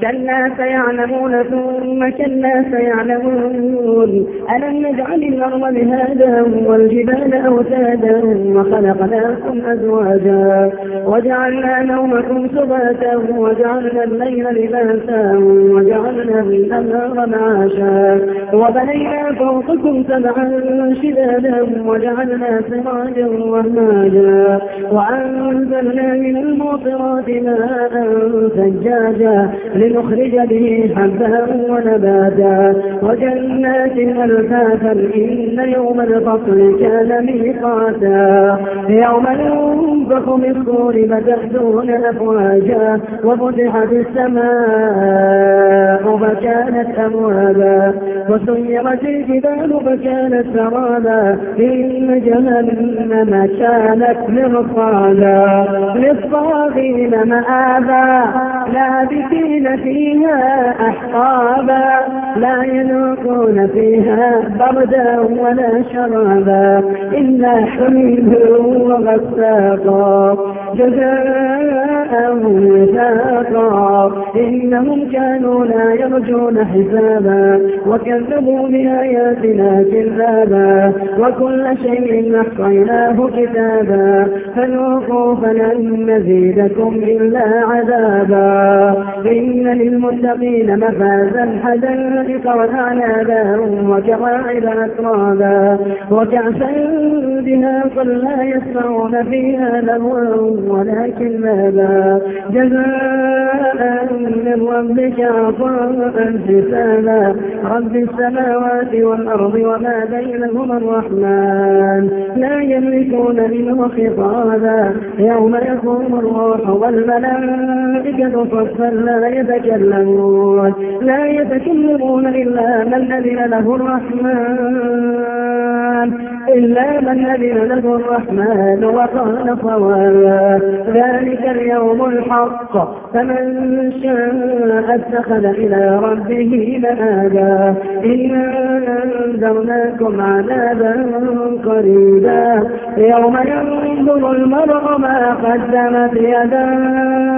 كلا سيعلمون ثم كلا سيعلمون. ألم نجعل الأرض مهادا والجبال أوتادا وخلقناكم أزواجا؟ وجعلنا نومكم سباتا وجعلنا الليل لباسا وجعلنا الأنهار معاشا. وبنينا فوقكم سبعا شدادا وجعلنا سراجا وهاجا. وأنزلنا من المعصرات ماء ثجاجا لنخرج به حبا ونباتا وجنات ألفافا إن يوم الفصل كان ميقاتا يوم ينفخ من الصور فتأتون أفواجا وفتحت السماء فكانت أبوابا وسيرت الجبال فكانت سرابا إن جهنم كانت مرصادا للطاغين مآبا لابثين فيها أحقابا. لا يذوقون فيها بردا ولا شرابا إلا حميد وغساقا جزاء وفاقا إنهم كانوا لا يرجون حسابا وكذبوا بآياتنا كذابا وكل شيء أحصيناه كتابا. فذوقوا فلن نزيدكم إلا عذابا. إن للمتقين مفازا حدائق وأعنابا وكواعب أترابا وكأسا دهاقا لا يسمعون فيها لغوا ولكن ماذا جزاء من ربك عطاء حسابا رب السماوات والأرض وما بينهما الرحمن لا يملكون منه خطابا يوم يقوم الروح والملائكة صفا لا يتكلمون لا يتكلمون إلا من أذن له الرحمن إلا من أذن له الرحمن وقال صوابا. ذلك اليوم الحق فمن شاء اتخذ إلى ربه مآبا. إنا أنذرناكم عذابا قريبا. يوم ينظر المرء ما قدمت يداه.